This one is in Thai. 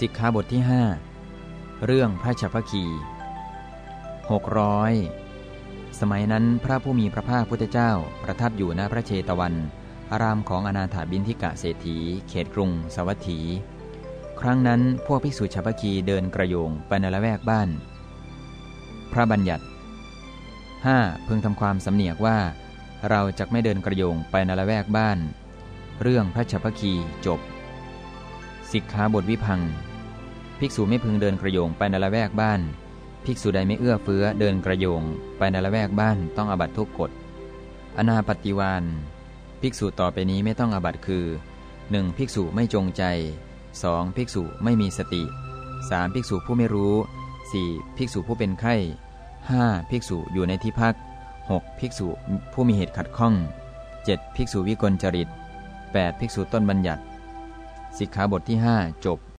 สิกขาบทที่ 5 เรื่องพระชัพคี600 สมัยนั้นพระผู้มีพระภาคพุทธเจ้าประทับอยู่ณพระเชตวัน อารามของอนาถาบินทิกะเศรษฐี เขตกรุง สวัสถี ครั้งนั้นพวกภิกษุชัพคีเดินกระโยงไปในละแวกบ้าน พระบัญญัติ 5. พึงทำความสำเนียกว่า เราจะไม่เดินกระโยงไปในละแวกบ้าน เรื่องพระชัพคีจบ สิกขาบทวิพัง ภิกษุไม่พึงเดินกระโยงไปในละแวกบ้าน ภิกษุใดไม่เอื้อเฟื้อเดินกระโยงไปในละแวกบ้านต้องอบัตทุกกฎ อนาปฏิวานภิกษุต่อไปนี้ไม่ต้องอบัตคือ 1. ภิกษุไม่จงใจ 2. ภิกษุไม่มีสติ 3. ภิกษุผู้ไม่รู้ 4. ภิกษุผู้เป็นไข้ 5. ภิกษุอยู่ในที่พัก 6. ภิกษุผู้มีเหตุขัดข้อง 7. ภิกษุวิกลจริต 8. ภิกษุต้นบัญญัติ สิกขาบทที่ 5 จบ